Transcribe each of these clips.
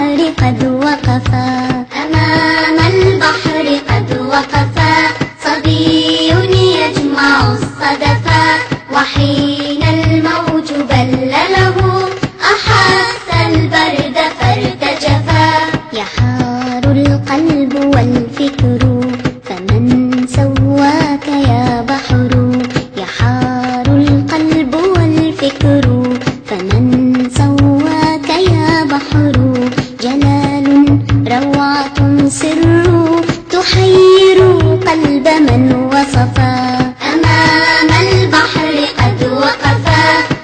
البحر قد وقفا. أمام البحر قد وقفا. صبي يجمع الصدفا وحين الموج بلله أحس البرد فارتجفا يحار القلب والفكر فمن سوى قلب من وصفا. أمام البحر قد وقفا.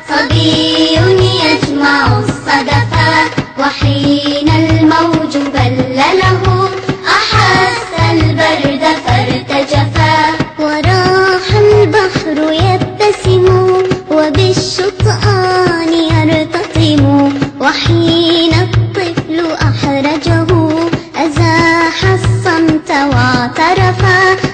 صبي يجمع الصدفا وحين الموج بلله أحس البرد فارتجفا. وراح البحر يبتسم وبالشطآن يرتطم. وحين الطفل أحرجه أزاح الصدفا متواترة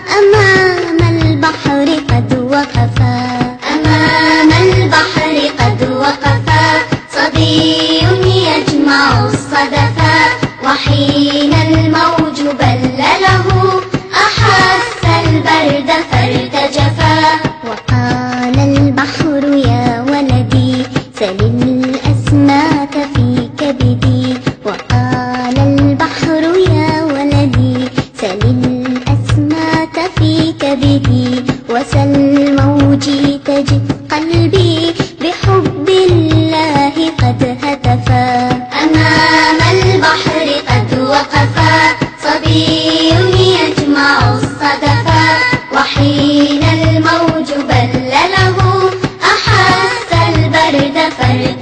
في كبدي وسل موجي تجد قلبي بحب الله قد هتفا. أمام البحر قد وقفا صبي يجمع الصدفا وحين الموج بلله أحس البرد فرد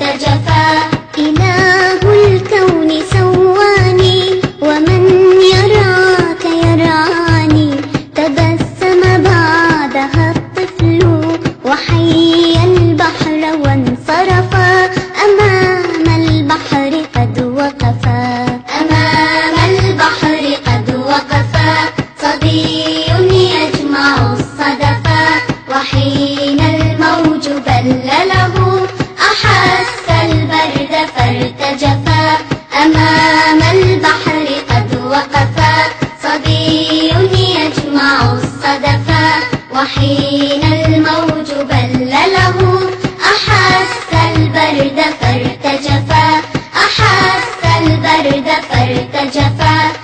أمام البحر قد وقفا صبي يجمع الصدفا وحين الموج بلله أحس البرد فارتجفا أحس البرد فارتجفا